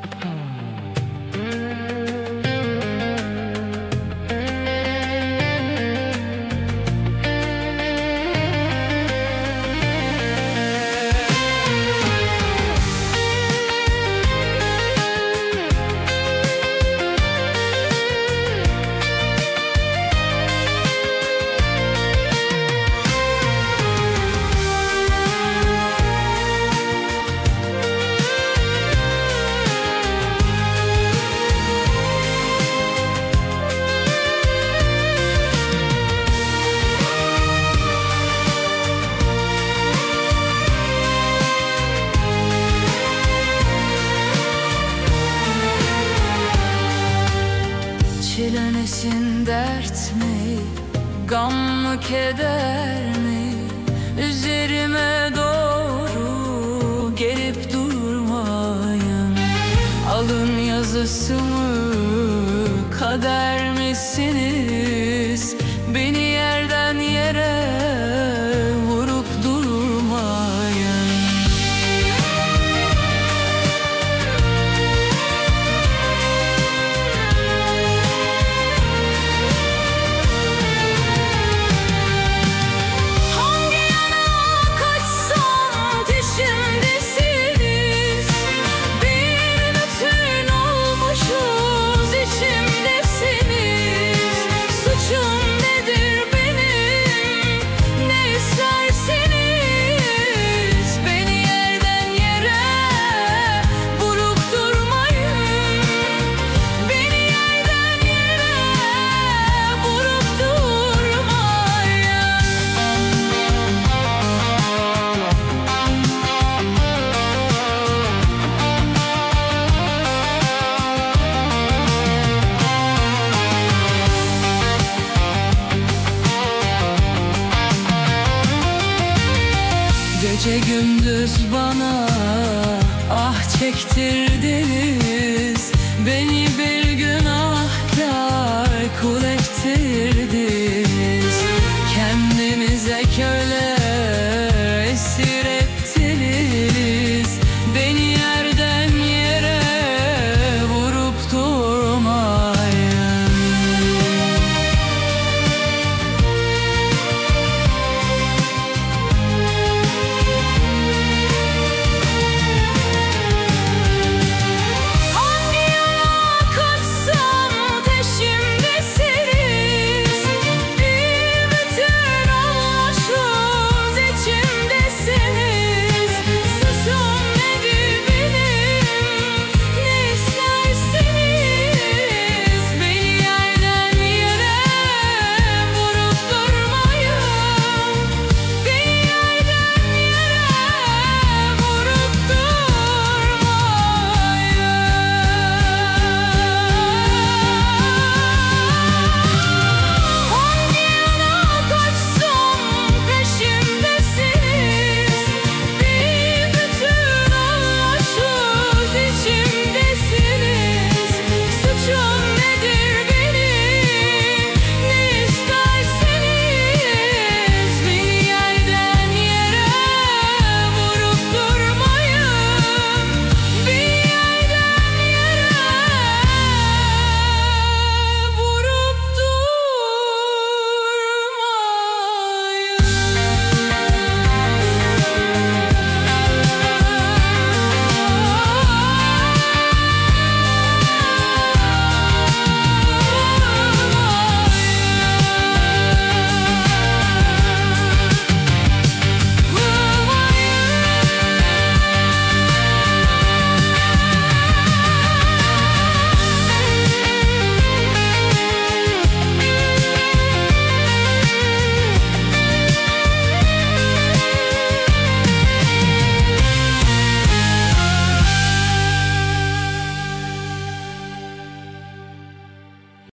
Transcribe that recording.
Bye. Çilenesin dert mi, gam mı keder mi? Üzerime doğru gelip durmayın. Alın yazısı mı, kader misiniz Gece gündüz bana ah çektirdiniz